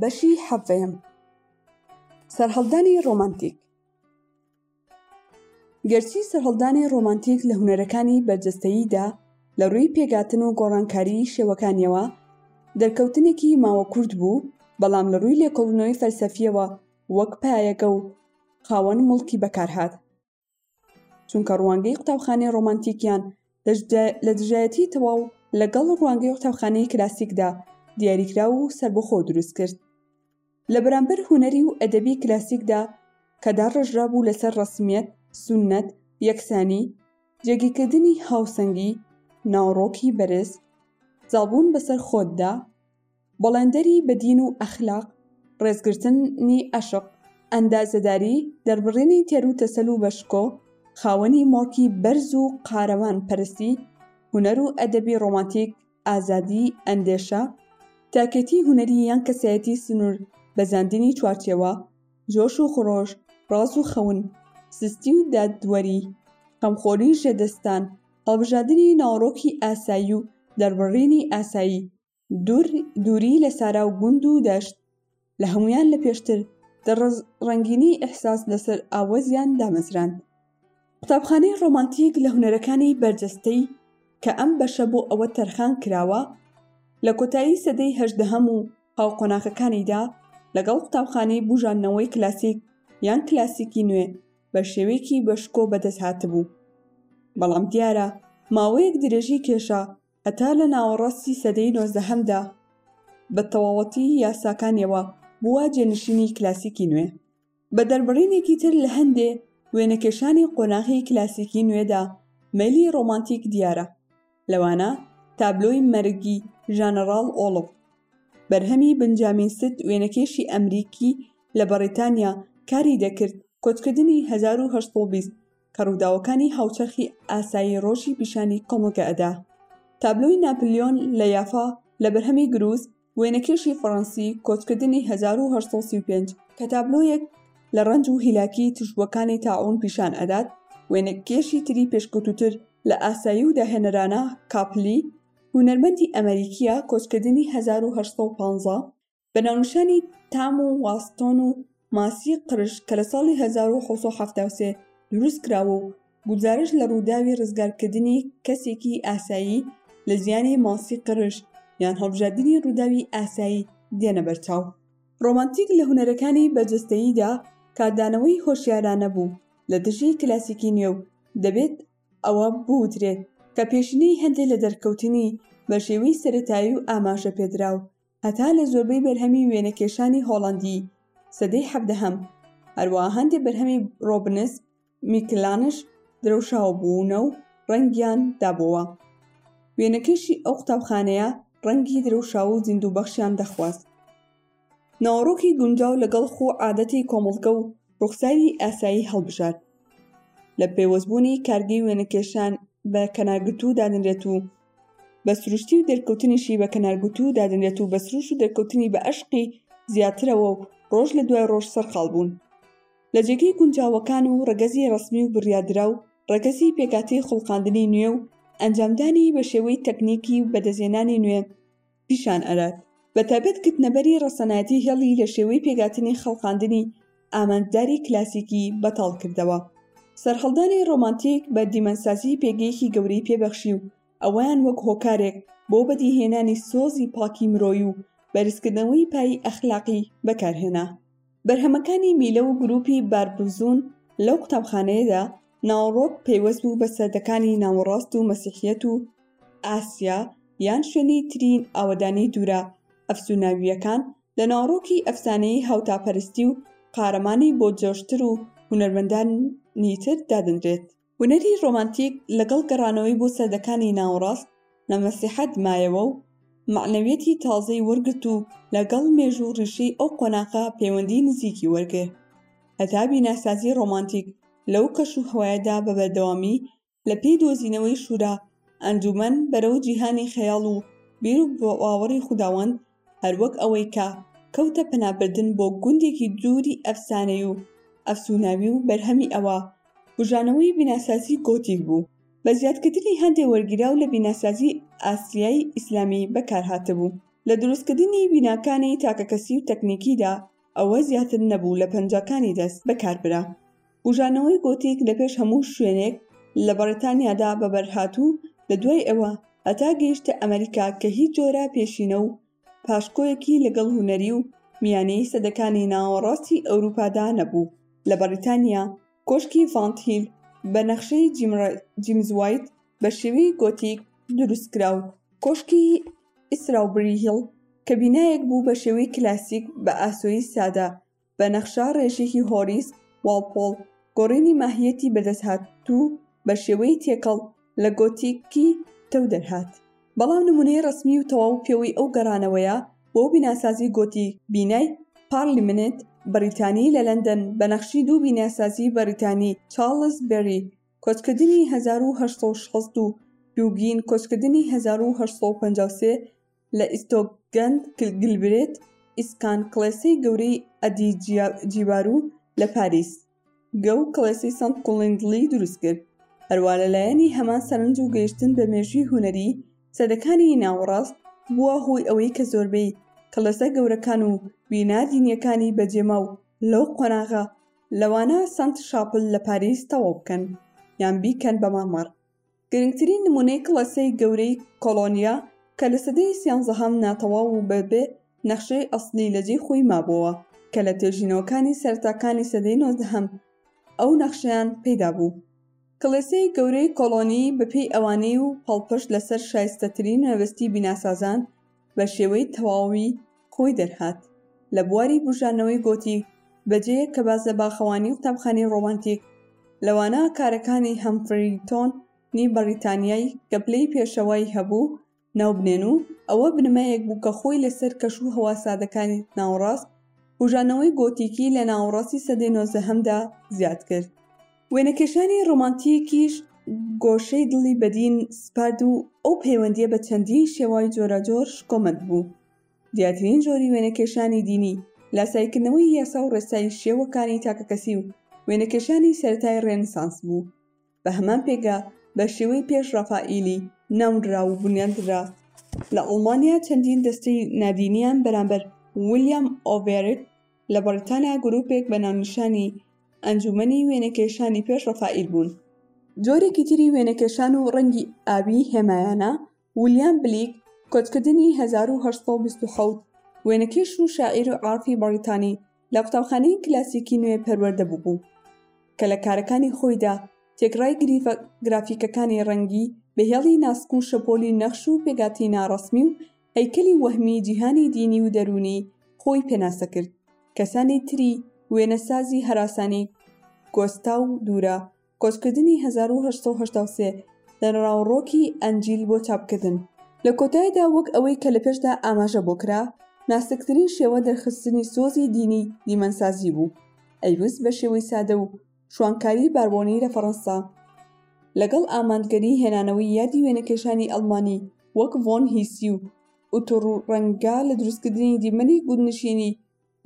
بەشی حەڤەیەم سەرهەڵدانی ڕۆمانتیک گەرچی سەرهەڵدانی ڕۆمانتیک لە هوەرەکانی بەرجەستەییدا لە ڕووی پێگاتن و گۆڕانکاری شێوەکانیەوە دەرکەوتنێکی ماوە کورد بوو بەڵام لە ڕووی لێکۆڵنەوەی فەلسەفیەوە وەک پایەگە و خاوەن مڵکی بەکارهات چونکە ڕوانگەی قوتابخانەی ڕۆمانتیکیان لە دژایەتی تەواو لەگەڵ ڕوانگەی قوتابخانەی کلاسیکدا دیاریکرا و سربەخۆ دروست کرد لە بەرامبەر هوەری و ئەدەبی کلاسیکدا کە داڕێژرا بوو لەسەر ڕسمیەت سونەت یەکسانی جێگیکردنی هاوسەنگی ناوڕۆکی بەرز زاڵبوون بەسەر خۆتدا بەڵێندەری بە دین و ئەخلاق، ڕێزگرتنی عەشق، ئەندازەداری، دەربڕینی تێروتەسەل و بەشکۆ، خاوەنی مۆرکی بەرز و قارەمان پەرستی، هونەر و ئەدەبی ڕۆمانتیک، ئازادی ئەندێشە، تاکێتی هونەری یان کەسایەتی سنوور بەزاندنی چوارچێوە، جۆش و خرۆش، ڕاز و خەون، سستی و دادوەری، خەمخۆری ژێدەستان، هەڵبژادنی ناوەڕۆکی ئاسایی و دەربڕینی ئاسایی، دووری لە سارا و گوند و دەشت، لە هەموویان لە پێشتر دە ڕەنگینی ئیحساس لەسەر ئاوەزیان دامەزراند. قوتابخانەی ڕۆمانتیک لە هونەرەکانی بەرجەستەی کە ئەم بەشە بۆ ئەوە تەرخان کراوە، لە کۆتایی سەدەی هەژدەهەم و هاوقۆناغەکانیدا لەگەڵ قوتابخانەی بووژاندنەوەی کلاسیک یان کلاسیکی نوێ بە شێوەیەکی بەشکۆ بەدەست هاتبوو، بەڵام دیارە ماوەیەک درێژی کێشا هەتا لە ناوەڕاستی سەدەی نۆزدەهەمدا بە تەواوەتی یاساکانیەوە بووە جێنشینی کلاسیکی نوێ. بە دەربڕینێکی تر لە هەندێ وێنەکێشانی قۆناغی کلاسیکی نوێدا مەیلی ڕۆمانتیک دیارە، لەوانە تابلۆی مەرگی ژانەڕاڵ ئۆڵف، بەرهەمی بنجامین ست وێنەکێشی ئەمریکی لە بەڕیتانیا کاری دەکرد کۆچکردنی هەزار و هەشت سەد و بیست کە ڕووداوەکانی هاوچەرخی ئاسایی ڕۆژی پیشانی کۆمەڵگە ئەدا. تابلۆی ناپلیۆن لە یافا لە بەرهەمی گروس، وێنەکێشی فەڕەنسی، کۆچکردنی هەزار و هەشت سەد و سی و پێنج. کە تابلۆیەک لە ڕەنج و هیلاکی توشبووەکانی تاعوون پیشان ئەدات، وێنەکێشی تری پێشکەوتووتر لە ئاسایی و داهێنەرانە، کاپلی، هونەرمەندی ئەمەریکییە، کۆچکردنی هەزار و هەشت سەد و پازدە. بە ناونیشانی تام و واستۆن و ماسی قرژ کە لە ساڵی 1970 دروست کراوە و گوزارش لە ڕووداوی ڕزگارکردنی کەسێکی ئاسایی لە زیانی ماسی قرژ یان هەڵبژاردنی ڕووداوی ئاسایی دێنە بەرچاو ڕۆمانتیک لە هونەرەکانی بەرجەستەییدا کاردانەوەی هۆشیارانە بوو لە دژی کلاسیکی نوێ و دەبێت ئەوە بوترێت کە پێشینەی هەندێک لە دەرکەوتنی بە شێوەی سەرەتایی و ئاماژەپێدراو هەتا لە زۆربەی بەرهەمی وێنەکێشانی هۆڵەندی سەدەی حەڤدەهەم، هەروەها هەندێ بەرهەمی ڕۆبنس، میکلانش درەوشاوە بوونە و ڕەنگیان دابۆوە. وێنەکێشی ئەو قوتابخانەیە ڕەنگی درەوشاو و زیندووبەخشیان دەخواست. ناوەڕۆکی گونجاو لەگەڵ خو و عادەتی کۆمەڵگە و ڕوخساری ئاسایی هەڵبژارد. لە پەیوەستبوونی کارگەی وێنەکێشان بە کەنارگرتوو دادەنرێت و، بە سروشتی و دەرکەوتنیشی بە کەنارگوتوو دادەنرێت و بە سروش و دەرکەوتنی بە ئەشقی زیاترەوە و ڕۆژ لە دوای ڕۆژ سەرقاڵ بوون لە جێگەی گونجاوەکان و ڕەگەزی ڕەسمی و بڕیاردراو ڕەگەزی پێکاتی خوڵقاندنی نوێ و ئەنجامدانی بە شێوەی تەکنیکی و بەدەستهێنانی نوێ پیشان ئەرات بە تایبەت گرتنەبەری ڕەسەنایەتی هێڵی لە شێوەی پێگاتنی خەڵقاندنی ئامانجداری کلاسیکی بەتاڵ کردەوە سەرهەڵدانی ڕۆمانتیک بە دیمەنسازی پێگەیەکی گەورەی پێبەخشی و ئەوەیان وەک هۆکارێک بۆ بەدیهێنانی سۆزی پاکی مرۆی و بەرزکردنەوەی پایی ئەخلاقی بەکارهێنا بەرهەمەکانی میلە و گروپی باربرزون لەو قوتابخانەیەدا ناوەڕۆک پەیوەست بوو بە سەدەکانی ناوەڕاست و مەسیحیەت و ئاسیا یان شوێنی تری ئاوەدانی دوورە ئەفسوناوییەکان لە ناوەڕۆکی ئەفسانەیی هاوتاپەرستی و قارەمانی بۆ جۆشتر و هونەرمەندانی تر دادەنرێت. هونەری ڕۆمانتیک لەگەڵ گەڕانەوەی بۆ سەدەکانی ناوەڕاست لە مەسیحەت مایەوە و مەعنەویەتی تازەی وەرگرت و لەگەڵ مێژوو و ڕیشەی ئەو قۆناغە پەیوەندی نزیکی وەرگرت هەتا بیناسازی ڕۆمانتیک لەو کەش و هەوایەدا بە بەردەوامی لە پێی دۆزینەوەی شورا ئەنجومەن بەرەو جیهانی خەیاڵ و بیر و باوەڕی خوداوەند هەروەک ئەوەی کە کەوتە پەنابردن بۆ گوندێکی دووری ئەفسانەی و ئەفسوناوی و بەرهەمی ئەوە بوژانەوەی بیناسازی گۆتیک بوو بە زیادکردنی هەندێ وەرگیراو لە بیناسازی ئاسیای ئیسلامی بەکارهاتبوو لە دروستکردنی بیناکانی تاکەکەسی و تەکنیکیدا ئەوە زیاتر نەبوو لە پەنجاکانی دەست بەکاربرا. بوژانەوەی گۆتیک لە پێش هەموو شوێنێک لە بەڕیتانیادا بەبەرهات و لە دوای ئەوە هەتا گەیشتە ئەمەریکا کە هیچ جۆرە پێشینە و پاشکۆیەکی لەگەڵ هونەری و میانەی سەدەکانی ناوەڕاستی ئەوروپادا نەبوو لە بەڕیتانیا کۆشکی فانت هیل بە نەخشەی جیمز وایت بە شێوەی گۆتیک دروستکرا و کۆشکی ئیسراوبری هیڵ کە بینایەک بوو بە شێوەی کلاسیک بە ئاسۆیی سادە بە نەخشە ڕێژێکی هۆریس واڵپۆڵ گۆڕینی ماهیەتی بەدەستهاتوو بە شێوەی تێکەڵ لە گۆتیکی تەو دەرهات بەڵام نمونەی ڕەسمی و تەواو پێوەی ئەو گەڕانەوەیە بۆ بیناسازی گۆتی بینای پارلیمنت بەریتانی لە لەندەن بە نەخشی دوو بیناسازی بەریتانی چارڵز بێری کۆچکردنی هەزار و هەشت سەد و شەست و دوو گین کۆچکردنی هەزار و هەشت سەد و پەنجا و سێ لە ئیستۆگەن گلبرێت ئیسکان کڵێسەی گەورەی ئەدی جیبارو لە پاریس گە و کڵێسەی سەنت کڵیندڵی دروست کرد هەروا لە لایەنی هەمان سەرنج و گەیشتن بە مێژوی هونەری سەدەکانی ناوەڕاست بووە هۆی ئەوەی کە زۆربەی کڵێسە گەورەکان و بینا دینیەکانی بەجێما و لەو قۆناغە لەوانە سانت شاپل لە پاریس تەواو بکەن یان بیکەن بە مارمار. گرنگترین نموونەی کڵێسەی گەورەی کۆڵۆنیا کە لە سەدەی سیانزەهەم ناتەواو و بە بێ نەخشەی ئەسڵی لە جێی خۆی مابۆوە کە لە توێژینەوەکانی سەرەتاکانی سەدەی نۆزدەهەم ئەو نەخشەیان پەیدا بوو. کڵێسەی گەورەی کۆڵۆنی بە پێی ئەوانەی و پاڵپشت لە سەر شایستەترین مەبەستی بیناسازان بە شێوەی تەواوی خۆی دەرهات. لە بواری بوژانەوەی گۆتیک، بەجێیە کە باس لە باخەوانی و قوتابخانەی ڕۆمانتیک، لەوانە کارەکانی هەمفری تۆن ی بەڕیتانیای کە پلەی پێشەوای هەبوو، ناو بنێن و ئەوە بنەمایەک بوو کە خۆی لەسەر کەش و هەوا سادەکانی ناوەڕاست، بوژانەوەی گۆتیکی لە ناوەڕاستی سەدەی نۆزدەهەمدا زیاد کرد. وێنەکێشانی ڕۆمانتیکیش گۆشەی دڵی بەدین سپارد و ئەو پەیوەندیە بە چەندین شێوای جۆراجۆر شکۆمەند بوو دیاترین جۆری وێنەکێشانی دینی لاسایکردنەوەی یاسا و ڕێسای شێوەکانی تاکەکەسی و وێنەکێشانی سەرەتای ڕێنسانس بوو بە هەمان پێگە بە شێوەی پێش ڕافائیلی ناونرا و بنیادرا لە ئەڵمانیا چەندین دەستەی نادینیان بەرامبەر ولیام ئۆڤێرت لە بەڕیتانیا گروپێک بە ناونیشانی ئەنجومەنی وێنەکێشانی پێش ڕەفائیل بوون جۆرێکی تری وێنەکێشان و ڕەنگی ئاوی هێمایانە ولیام بلیک کۆچکردنی 1970 وێنەکێش و شاعیر و عافی بەڕیتانی لە قوتابخانەی کلاسیکی نوێ پەروەردە ببوو کە لە کارەکانی خۆیدا تێکڕای گریفە گرافیکەکانی ڕەنگی بە هێڵی ناسک و شەپۆلی نەخش و پێگاتی ناڕەسمی و هەیکەلی وەهمی جیهانی دینی و دەروونی خۆی پێناسە کرد، کەسانی تری وێنەسازی هەراسانی گۆستاو دورا، کۆچکردنی، هەزار و هەشت سەد و هەشتا و سێ، لەناوەڕۆکی ئەنجیل بۆ چاپکردن. لە کۆتایدا وەک ئەوەی کە لە پێشدا ئاماژە بۆ کرا، ناسکترین شێوە دەرخستنی سۆزی دینی دیمەنسازی بوو، ئەیوست بە شێوەی سادە و شوانکاری باربۆنی لە فەڕەنسا لەگەڵ ئامانجگەری هێنانەوەی یادی وێنەکێشانی ئەڵمانی وەک ڤۆن هیسی و ئوتوڕ و ڕەنگە لە دروستکردنی دیمەنی گوندنشینی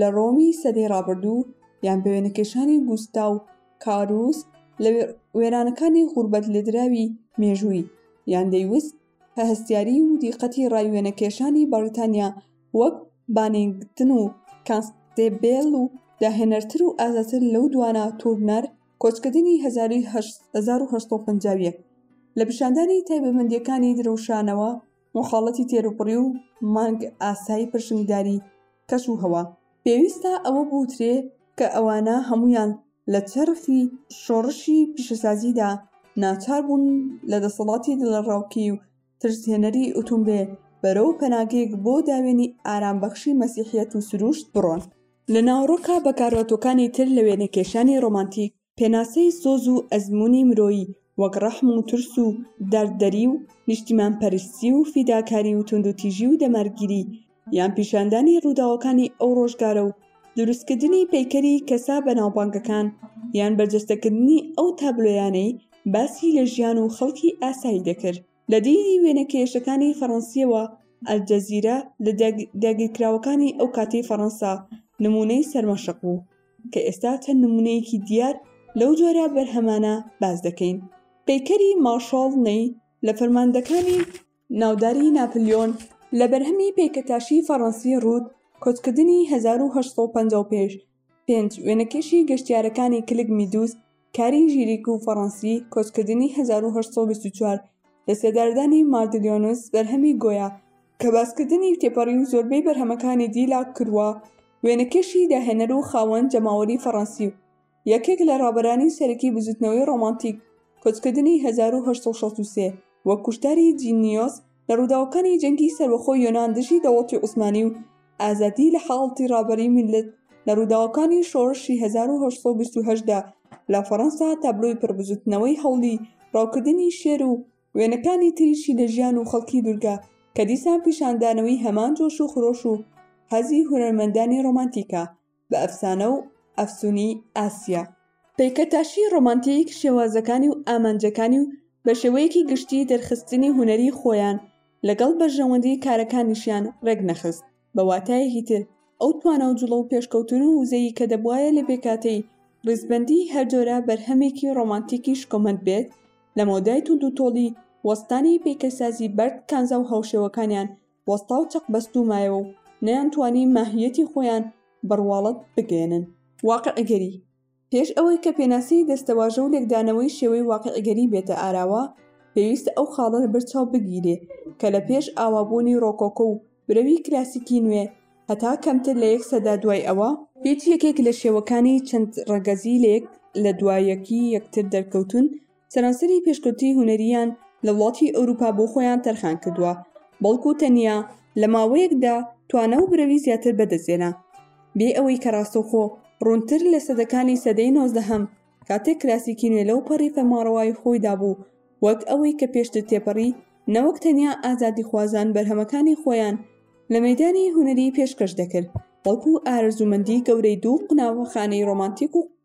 لە ڕۆمی سەدەی ڕابردوو یان بە وێنەکێشانی گوستاو کاروس لە وێرانەکانی غوربەتلێدراوی مێژووی یان دەیوست کە هەستیاری و دیقەتی ڕای وێنەکێشانی بەڕیتانیا وەک بانینگتن و کانستێبێل و داهێنەرتر و ئازاتر لەو دوانە تورنەر، کۆچکردنی هەزاری 1851، لە پیشاندانی تایبەتمەندییەکانی درەوشانەوە، مەخاڵەتی تێروپڕی و مانگ ئاسای پرشنگداری کەش و هەوا. پێویستە ئەوە بوترێ کە ئەوانە هەموویان لە چەرخی شۆڕشی پیشەسازیدا ناچار بوون لە دەسەڵاتی دڵەڕاوکی و ترسێنەری ئوتومبێ بەرەو پەناگەیەک بۆ داوێنی ئارام بەخشی مەسیحیەت و سروشت بڕۆن. لە ناوەڕۆکە بەکارهاتووەکانی تر لە وێنەکێشانی ڕۆمانتیک پێناسەی سۆز و ئەزموونی مرۆیی وەک ڕەحم و ترس و دارددەری و نیشتیمانپەرستی و فیداکاری و توندوتیژی و دەمارگیری یان پیشاندانی ڕووداوەکانی ئەو ڕۆژگارە و دروستکردنی پەیکەری کەسە بەناوبانگەکان یان بەرجەستەکردنی ئەو تابلۆیانەی باسی لە ژیان و خەڵکی ئاسایی دەکرد. لە دیدی وێنەکێشەکانی فەڕەنسییەوە، ئەلجەزیرە لە داگیرکراوەکانی ئەو کاتەی فەڕەنسا نموونەی سەرمەشق بوو، کە ئێستا چەند نموونەیەکی دیار لەو جۆرە بەرهەمانە باس دەکەین. پەیکەری مارشاڵ نەی لە فەرماندەکانی ناوداری ناپلیۆن لە بەرهەمی پەیکەتاشی فەڕەنسی ڕووت کۆچکردنی هەزار و هەشت سەد و پەنجا و پێنج، پێنج، وێنەکێشی گەشتیارەکانی کلک میدوز، کاری ژیریک و فەڕەنسی، کۆچکردنی هەزار و هەشت سەد و بیست و چوار، لەسێدارەدانی ماردلیۆنس، بەرهەمی گۆیا، کە باسکردنی تێپەڕی و زۆربەی بەرهەمەکانی دی لا کروا، وێنەکێشی داهێنەر و خاوەن جەماوەری فەڕەنسی و یەکێک لە ڕابەرانی سەرەکی بزووتنەوەی ڕۆمانتیک، کۆچکردنی هەزار و هەشت سەد و شەست و سێ، و کوشتاری جینیۆس، لە ڕووداوەکانی جەنگی سەربەخۆی یۆنان دژی دەوڵەتی عوسمانی و ئازادی لە حاڵتی ڕابەری میللەت لە ڕووداوەکانی شۆڕشی 1920 دا لە فەڕەنسا تابلۆی پڕبزوتنەوەی هەوڵی ڕاوکردنی شێر و وێنەکانی تریشی لە ژیان و خەڵکی دوورگە کە دیسان پیشاندانەوەی هەمان جۆش و خرۆش و حەزی هونەرمەندانی ڕۆمانتیکە بە ئەفسانە و ئەفسونی ئاسیا. پەیکەتاشی ڕۆمانتیک شێوازەکانی و ئامانجەکانی و بە شێوەیەکی گشتی دەرخستنی هونەری خۆیان لەگەڵ بەرژەوەندی کارەکانیشیان ڕێک نەخست، بە واتایەکی تر ئەو توانا و جوڵە و پێشکەوتن و وزەی کە دەبوایە لە پێکهاتەی ڕیزبەندی هەرجۆرە بەرهەمێکی ڕۆمانتیکی شکۆمەند بێت، لە مەودای توندوتۆڵی وەستانی پەیکەرسازی بەرد کانزا و هاوشێوەکانیان وەستا و چەق بەستوو مایەوە و نەیانتوانی ماهییەتی خۆیان بە ڕواڵەت بگەیەنن. واقیعگەری، پێش ئەوەی کە پێناسەی دەستەواژە و لێکدانەوەی شێوەی واقیعگەری بێتە ئاراوە، پێویستە ئەو خاڵە لەبەرچاو بگیرێ کە لە پێش ئاوابوونی ڕۆکۆکۆ و برەوی کلاسیکی نوێ هەتا کەمتر لە یەک سەدە دوای ئەوە، هیچ یەکێک لە شێوەکانی چەند ڕەگەزی لە یەک لە دوا یەکی یەکتر دەرکەوتوون، سەرانسەری پێشکەوتنی هونەرییان لە وڵاتی ئەوروپا بۆ خۆیان تەرخان کردووە بەڵکو تەنیا لە ماوەیەکدا توانە و برەوی زیاتر بەدەستێنا بێ ئەوەی کە ڕاستەوخۆ ڕوونتر لە سەدەکانی سەدەی نۆزدەهەم کاتێک کلاسیکی نوێ لەو پەڕی فەرماڕەوایی خۆیدا بوو وەک ئەوەی کە پێشتر تێپەڕی نەوەک تەنیا ئازادی خوازان بەرهەمەکانی خۆیان لە مەدانی هونەری پێشکەش دەکرد بەڵکو ئارزومەندی گەورەی دوو قناوەخانەی ڕۆمانتیک و